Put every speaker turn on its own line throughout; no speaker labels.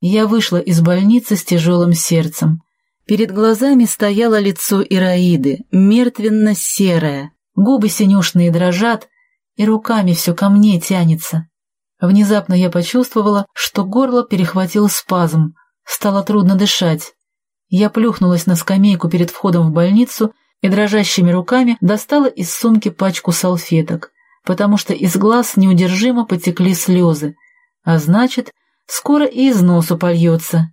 Я вышла из больницы с тяжелым сердцем. Перед глазами стояло лицо Ираиды, мертвенно-серое, губы синюшные дрожат, и руками все ко мне тянется. Внезапно я почувствовала, что горло перехватил спазм, стало трудно дышать. Я плюхнулась на скамейку перед входом в больницу и дрожащими руками достала из сумки пачку салфеток, потому что из глаз неудержимо потекли слезы, а значит, скоро и из носу польется.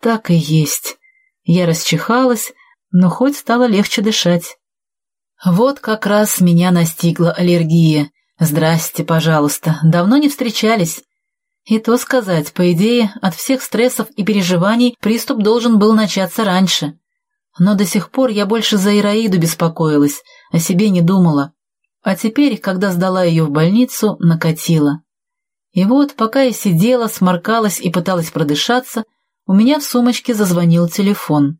Так и есть. Я расчихалась, но хоть стало легче дышать. Вот как раз меня настигла аллергия. Здрасте, пожалуйста, давно не встречались. И то сказать, по идее, от всех стрессов и переживаний приступ должен был начаться раньше. Но до сих пор я больше за Ираиду беспокоилась, о себе не думала. А теперь, когда сдала ее в больницу, накатила. И вот, пока я сидела, сморкалась и пыталась продышаться, у меня в сумочке зазвонил телефон.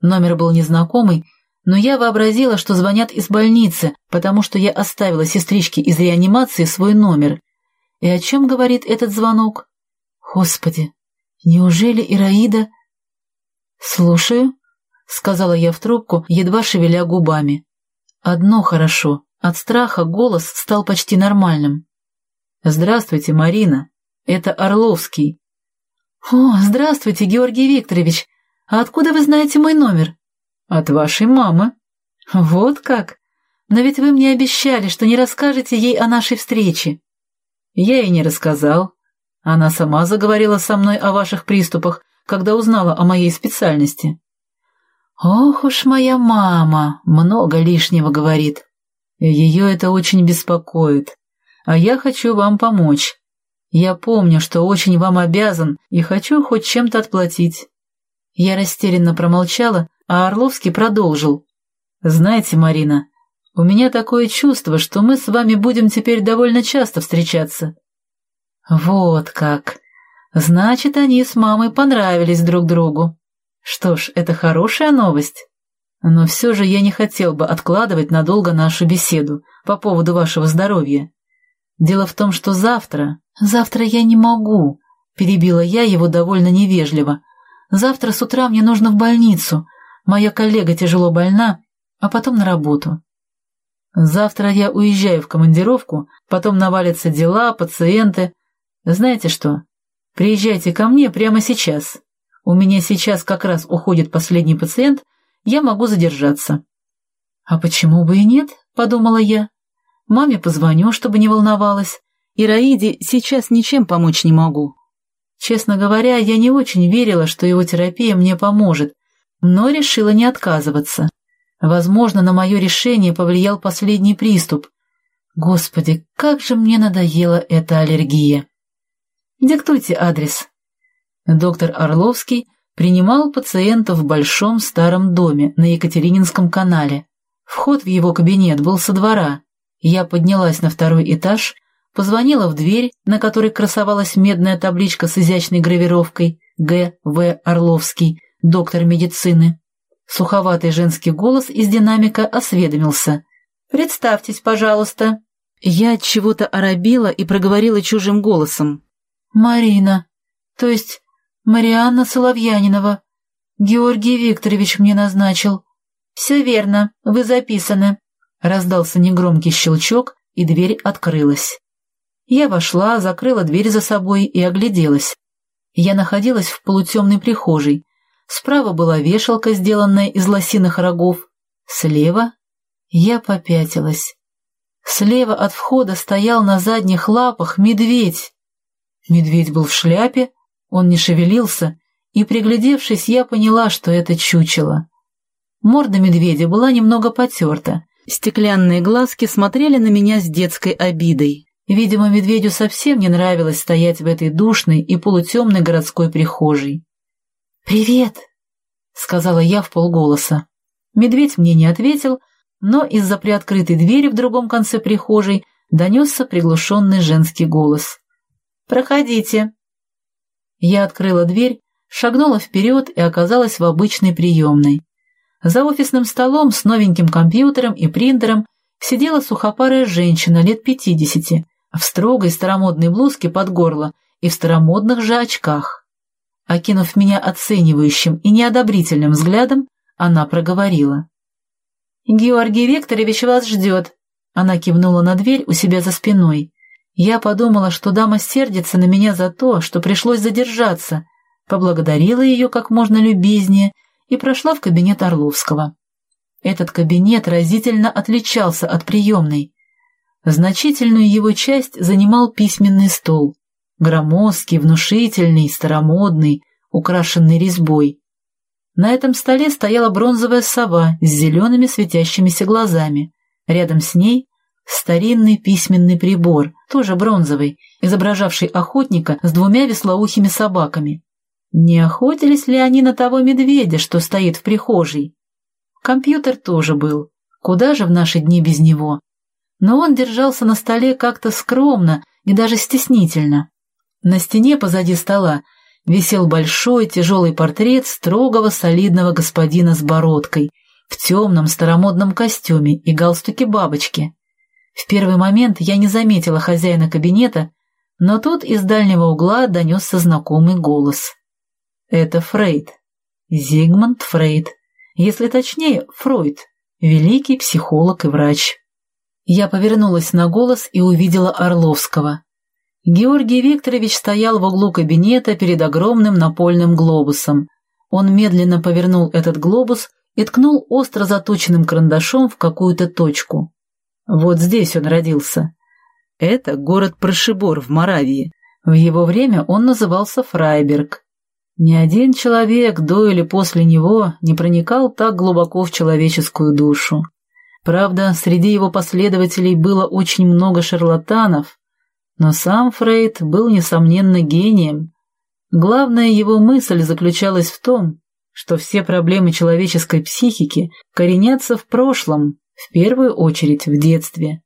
Номер был незнакомый, но я вообразила, что звонят из больницы, потому что я оставила сестричке из реанимации свой номер. И о чем говорит этот звонок? Господи, неужели Ираида... «Слушаю», — сказала я в трубку, едва шевеля губами. Одно хорошо, от страха голос стал почти нормальным. «Здравствуйте, Марина, это Орловский. «О, здравствуйте, Георгий Викторович! А откуда вы знаете мой номер?» «От вашей мамы». «Вот как? Но ведь вы мне обещали, что не расскажете ей о нашей встрече». «Я ей не рассказал. Она сама заговорила со мной о ваших приступах, когда узнала о моей специальности». «Ох уж моя мама, много лишнего говорит. Ее это очень беспокоит. А я хочу вам помочь. Я помню, что очень вам обязан и хочу хоть чем-то отплатить». Я растерянно промолчала, а Орловский продолжил. «Знаете, Марина, у меня такое чувство, что мы с вами будем теперь довольно часто встречаться». «Вот как! Значит, они с мамой понравились друг другу. Что ж, это хорошая новость. Но все же я не хотел бы откладывать надолго нашу беседу по поводу вашего здоровья. Дело в том, что завтра, «Завтра я не могу», — перебила я его довольно невежливо. «Завтра с утра мне нужно в больницу. Моя коллега тяжело больна, а потом на работу». «Завтра я уезжаю в командировку, потом навалятся дела, пациенты. Знаете что? Приезжайте ко мне прямо сейчас. У меня сейчас как раз уходит последний пациент, я могу задержаться». «А почему бы и нет?» — подумала я. «Маме позвоню, чтобы не волновалась. Ираиде сейчас ничем помочь не могу. Честно говоря, я не очень верила, что его терапия мне поможет, но решила не отказываться. Возможно, на мое решение повлиял последний приступ. Господи, как же мне надоела эта аллергия. Диктуйте адрес. Доктор Орловский принимал пациентов в большом старом доме на Екатерининском канале. Вход в его кабинет был со двора. Я поднялась на второй этаж позвонила в дверь, на которой красовалась медная табличка с изящной гравировкой «Г. В. Орловский, доктор медицины». Суховатый женский голос из динамика осведомился. «Представьтесь, пожалуйста». Я от чего-то оробила и проговорила чужим голосом. «Марина, то есть Марианна Соловьянинова. Георгий Викторович мне назначил». «Все верно, вы записаны», — раздался негромкий щелчок, и дверь открылась. Я вошла, закрыла дверь за собой и огляделась. Я находилась в полутемной прихожей. Справа была вешалка, сделанная из лосиных рогов. Слева я попятилась. Слева от входа стоял на задних лапах медведь. Медведь был в шляпе, он не шевелился, и, приглядевшись, я поняла, что это чучело. Морда медведя была немного потерта, стеклянные глазки смотрели на меня с детской обидой. Видимо, медведю совсем не нравилось стоять в этой душной и полутемной городской прихожей. «Привет!» — сказала я в полголоса. Медведь мне не ответил, но из-за приоткрытой двери в другом конце прихожей донесся приглушенный женский голос. «Проходите!» Я открыла дверь, шагнула вперед и оказалась в обычной приемной. За офисным столом с новеньким компьютером и принтером сидела сухопарая женщина лет пятидесяти, в строгой старомодной блузке под горло и в старомодных же очках. Окинув меня оценивающим и неодобрительным взглядом, она проговорила. «Георгий Викторович вас ждет». Она кивнула на дверь у себя за спиной. Я подумала, что дама сердится на меня за то, что пришлось задержаться, поблагодарила ее как можно любезнее и прошла в кабинет Орловского. Этот кабинет разительно отличался от приемной. Значительную его часть занимал письменный стол. Громоздкий, внушительный, старомодный, украшенный резьбой. На этом столе стояла бронзовая сова с зелеными светящимися глазами. Рядом с ней старинный письменный прибор, тоже бронзовый, изображавший охотника с двумя веслоухими собаками. Не охотились ли они на того медведя, что стоит в прихожей? Компьютер тоже был. Куда же в наши дни без него? Но он держался на столе как-то скромно и даже стеснительно. На стене позади стола висел большой тяжелый портрет строгого солидного господина с бородкой в темном старомодном костюме и галстуке бабочки. В первый момент я не заметила хозяина кабинета, но тут из дальнего угла донесся знакомый голос. Это Фрейд. Зигмунд Фрейд. Если точнее, Фройд. Великий психолог и врач. Я повернулась на голос и увидела Орловского. Георгий Викторович стоял в углу кабинета перед огромным напольным глобусом. Он медленно повернул этот глобус и ткнул остро заточенным карандашом в какую-то точку. Вот здесь он родился. Это город Прошибор в Моравии. В его время он назывался Фрайберг. Ни один человек до или после него не проникал так глубоко в человеческую душу. Правда, среди его последователей было очень много шарлатанов, но сам Фрейд был, несомненно, гением. Главная его мысль заключалась в том, что все проблемы человеческой психики коренятся в прошлом, в первую очередь в детстве.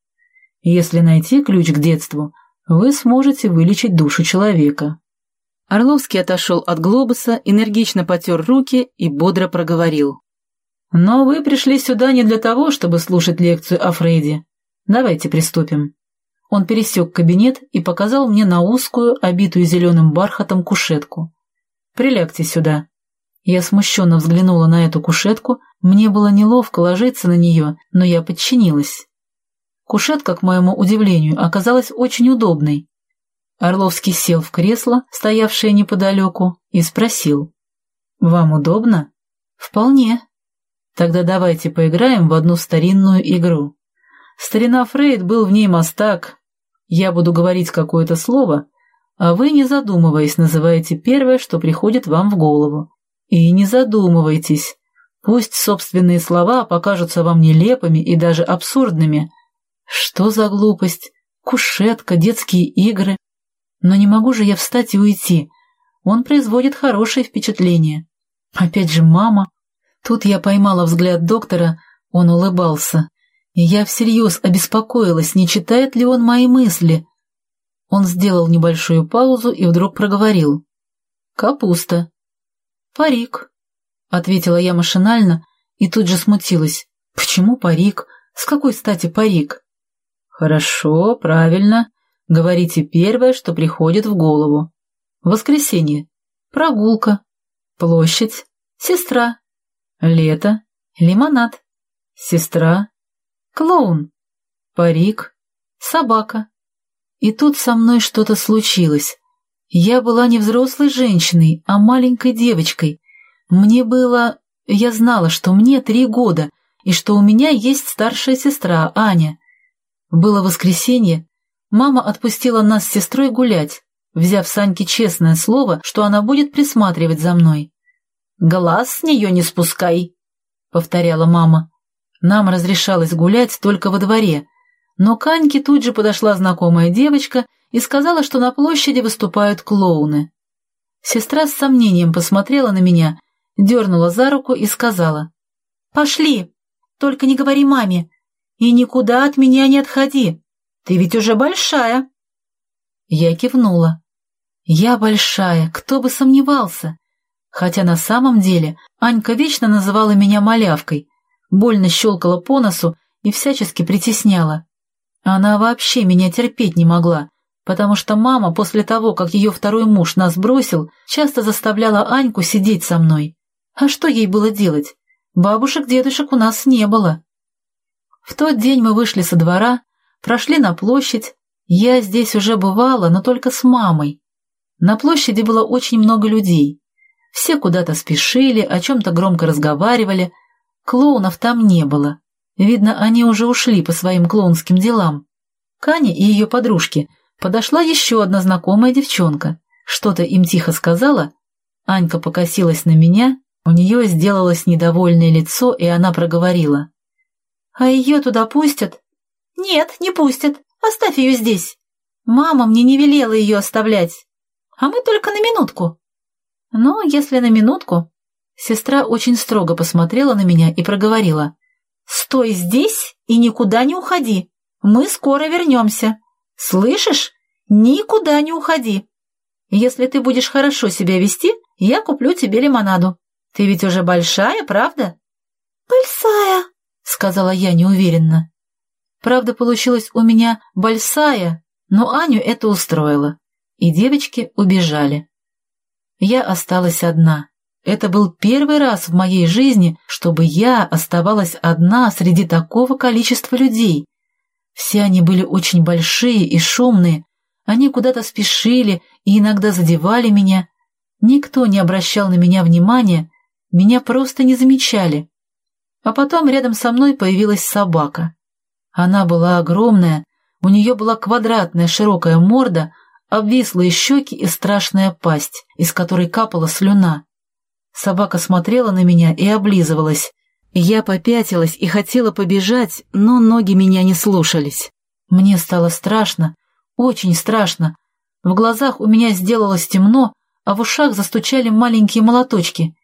Если найти ключ к детству, вы сможете вылечить душу человека. Орловский отошел от глобуса, энергично потер руки и бодро проговорил. «Но вы пришли сюда не для того, чтобы слушать лекцию о Фрейде. Давайте приступим». Он пересек кабинет и показал мне на узкую, обитую зеленым бархатом кушетку. «Прилягте сюда». Я смущенно взглянула на эту кушетку, мне было неловко ложиться на нее, но я подчинилась. Кушетка, к моему удивлению, оказалась очень удобной. Орловский сел в кресло, стоявшее неподалеку, и спросил. «Вам удобно?» «Вполне». «Тогда давайте поиграем в одну старинную игру». Старина Фрейд был в ней мастак, я буду говорить какое-то слово, а вы, не задумываясь, называете первое, что приходит вам в голову. И не задумывайтесь. Пусть собственные слова покажутся вам нелепыми и даже абсурдными. Что за глупость? Кушетка, детские игры. Но не могу же я встать и уйти. Он производит хорошее впечатление. Опять же мама. Тут я поймала взгляд доктора, он улыбался и я всерьез обеспокоилась, не читает ли он мои мысли. Он сделал небольшую паузу и вдруг проговорил. «Капуста». «Парик», — ответила я машинально и тут же смутилась. «Почему парик? С какой стати парик?» «Хорошо, правильно. Говорите первое, что приходит в голову. Воскресенье. Прогулка. Площадь. Сестра. Лето. Лимонад. Сестра. Клоун, парик, собака. И тут со мной что-то случилось. Я была не взрослой женщиной, а маленькой девочкой. Мне было... Я знала, что мне три года, и что у меня есть старшая сестра, Аня. Было воскресенье. Мама отпустила нас с сестрой гулять, взяв Саньке честное слово, что она будет присматривать за мной. «Глаз с нее не спускай», — повторяла мама. Нам разрешалось гулять только во дворе, но к Аньке тут же подошла знакомая девочка и сказала, что на площади выступают клоуны. Сестра с сомнением посмотрела на меня, дернула за руку и сказала, «Пошли, только не говори маме, и никуда от меня не отходи, ты ведь уже большая». Я кивнула. «Я большая, кто бы сомневался». Хотя на самом деле Анька вечно называла меня малявкой, больно щелкала по носу и всячески притесняла. Она вообще меня терпеть не могла, потому что мама после того, как ее второй муж нас бросил, часто заставляла Аньку сидеть со мной. А что ей было делать? Бабушек-дедушек у нас не было. В тот день мы вышли со двора, прошли на площадь. Я здесь уже бывала, но только с мамой. На площади было очень много людей. Все куда-то спешили, о чем-то громко разговаривали. Клоунов там не было. Видно, они уже ушли по своим клоунским делам. К Ане и ее подружке подошла еще одна знакомая девчонка. Что-то им тихо сказала. Анька покосилась на меня, у нее сделалось недовольное лицо, и она проговорила. «А ее туда пустят?» «Нет, не пустят. Оставь ее здесь. Мама мне не велела ее оставлять. А мы только на минутку». «Ну, если на минутку...» Сестра очень строго посмотрела на меня и проговорила. «Стой здесь и никуда не уходи. Мы скоро вернемся. Слышишь? Никуда не уходи. Если ты будешь хорошо себя вести, я куплю тебе лимонаду. Ты ведь уже большая, правда?» «Большая», — сказала я неуверенно. Правда, получилось у меня большая, но Аню это устроило, и девочки убежали. Я осталась одна. Это был первый раз в моей жизни, чтобы я оставалась одна среди такого количества людей. Все они были очень большие и шумные, они куда-то спешили и иногда задевали меня. Никто не обращал на меня внимания, меня просто не замечали. А потом рядом со мной появилась собака. Она была огромная, у нее была квадратная широкая морда, обвислые щеки и страшная пасть, из которой капала слюна. Собака смотрела на меня и облизывалась. Я попятилась и хотела побежать, но ноги меня не слушались. Мне стало страшно, очень страшно. В глазах у меня сделалось темно, а в ушах застучали маленькие молоточки.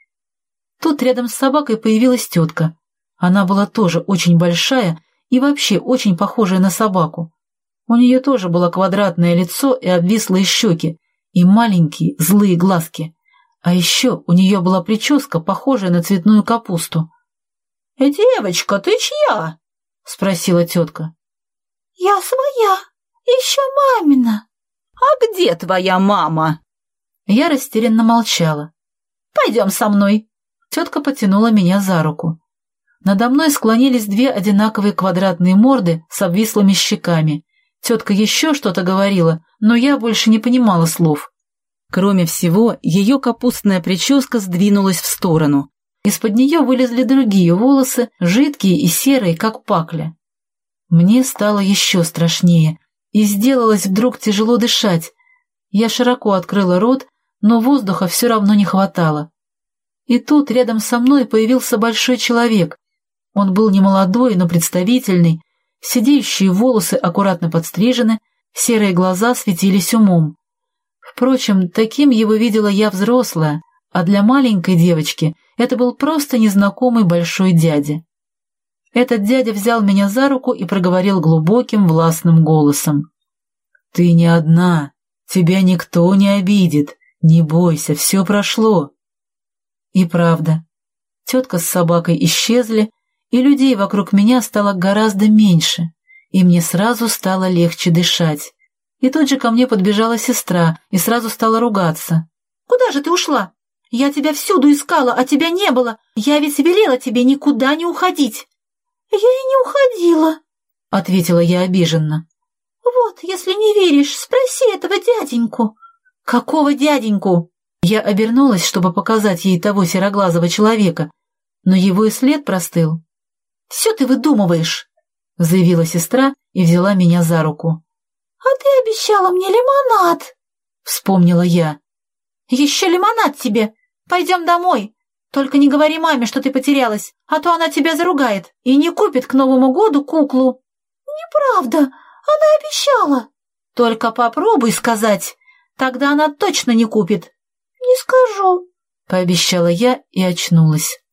Тут рядом с собакой появилась тетка. Она была тоже очень большая и вообще очень похожая на собаку. У нее тоже было квадратное лицо и обвислые щеки, и маленькие злые глазки. А еще у нее была прическа, похожая на цветную капусту. «Э, «Девочка, ты чья?» — спросила тетка.
«Я своя, еще мамина».
«А где твоя мама?» Я растерянно молчала. «Пойдем со мной». Тетка потянула меня за руку. Надо мной склонились две одинаковые квадратные морды с обвислыми щеками. Тетка еще что-то говорила, но я больше не понимала слов. Кроме всего, ее капустная прическа сдвинулась в сторону. Из-под нее вылезли другие волосы, жидкие и серые, как пакля. Мне стало еще страшнее, и сделалось вдруг тяжело дышать. Я широко открыла рот, но воздуха все равно не хватало. И тут рядом со мной появился большой человек. Он был не молодой, но представительный, сидеющие волосы аккуратно подстрижены, серые глаза светились умом. Впрочем, таким его видела я взрослая, а для маленькой девочки это был просто незнакомый большой дядя. Этот дядя взял меня за руку и проговорил глубоким властным голосом. «Ты не одна, тебя никто не обидит, не бойся, все прошло». И правда, тетка с собакой исчезли, и людей вокруг меня стало гораздо меньше, и мне сразу стало легче дышать. И тут же ко мне подбежала сестра и сразу стала ругаться.
«Куда же ты ушла? Я тебя всюду искала, а тебя не было. Я ведь велела тебе никуда не уходить». «Я и не уходила», — ответила я обиженно. «Вот, если не веришь, спроси этого дяденьку».
«Какого дяденьку?» Я обернулась, чтобы показать ей того сероглазого человека, но его и след простыл. «Все ты выдумываешь», — заявила сестра и взяла меня за руку.
«А ты обещала мне лимонад», — вспомнила я.
«Еще лимонад тебе. Пойдем домой. Только не говори маме, что ты потерялась, а то она тебя заругает и не купит к Новому году куклу».
«Неправда, она обещала».
«Только попробуй сказать, тогда она точно не купит».
«Не скажу», —
пообещала я и очнулась.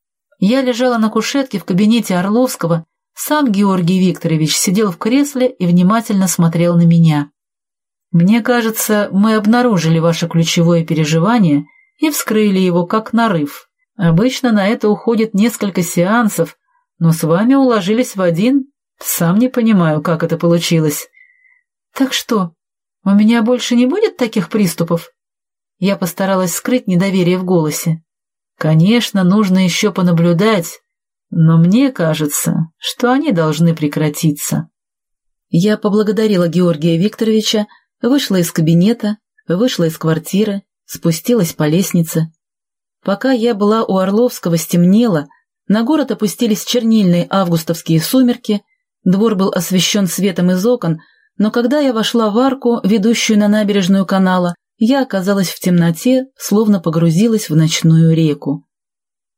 Я лежала на кушетке в кабинете Орловского, сам Георгий Викторович сидел в кресле и внимательно смотрел на меня. «Мне кажется, мы обнаружили ваше ключевое переживание и вскрыли его как нарыв. Обычно на это уходит несколько сеансов, но с вами уложились в один. Сам не понимаю, как это получилось». «Так что, У меня больше не будет таких приступов?» Я постаралась скрыть недоверие в голосе. «Конечно, нужно еще понаблюдать, но мне кажется, что они должны прекратиться». Я поблагодарила Георгия Викторовича, вышла из кабинета, вышла из квартиры, спустилась по лестнице. Пока я была у Орловского, стемнело, на город опустились чернильные августовские сумерки, двор был освещен светом из окон, но когда я вошла в арку, ведущую на набережную канала, я оказалась в темноте, словно погрузилась в ночную реку.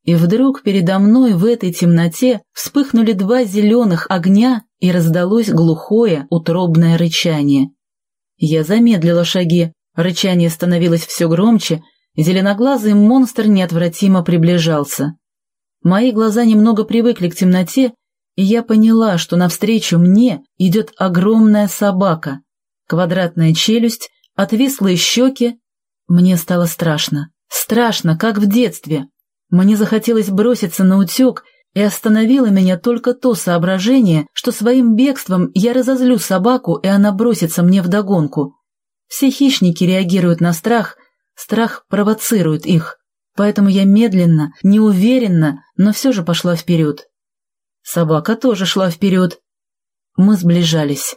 И вдруг передо мной в этой темноте вспыхнули два зеленых огня и раздалось глухое, утробное рычание. Я замедлила шаги, рычание становилось все громче, зеленоглазый монстр неотвратимо приближался. Мои глаза немного привыкли к темноте, и я поняла, что навстречу мне идет огромная собака. Квадратная челюсть, отвислые щеки. Мне стало страшно. Страшно, как в детстве. Мне захотелось броситься на утек, и остановило меня только то соображение, что своим бегством я разозлю собаку, и она бросится мне вдогонку. Все хищники реагируют на страх, страх провоцирует их. Поэтому я медленно, неуверенно, но все же пошла вперед. Собака тоже шла вперед. Мы сближались.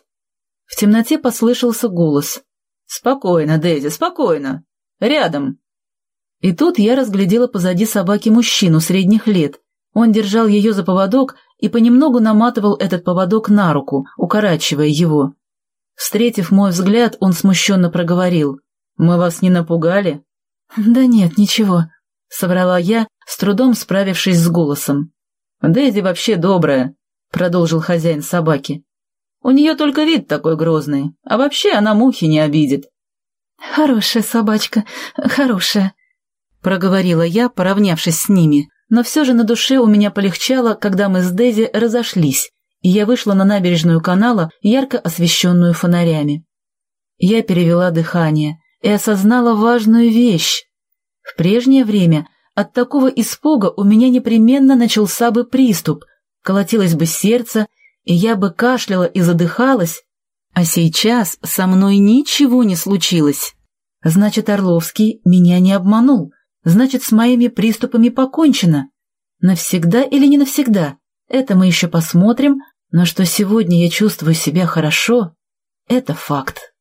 В темноте послышался голос. «Спокойно, Дейзи, спокойно. Рядом». И тут я разглядела позади собаки мужчину средних лет. Он держал ее за поводок и понемногу наматывал этот поводок на руку, укорачивая его. Встретив мой взгляд, он смущенно проговорил. «Мы вас не напугали?» «Да нет, ничего», — соврала я, с трудом справившись с голосом. «Дэдди вообще добрая», — продолжил хозяин собаки. «У нее только вид такой грозный, а вообще она мухи не обидит».
«Хорошая собачка, хорошая», — проговорила я, поравнявшись с ними, но все же на душе у меня полегчало, когда мы с Дейзи разошлись, и я вышла на набережную канала, ярко освещенную фонарями. Я перевела дыхание и осознала важную вещь. В прежнее время от такого испуга у меня непременно начался бы приступ, колотилось бы сердце, и я бы кашляла и задыхалась, а сейчас со мной ничего не случилось. Значит, Орловский меня не обманул, значит, с моими приступами покончено. Навсегда или не навсегда, это мы еще посмотрим, но что сегодня я чувствую себя хорошо, это факт.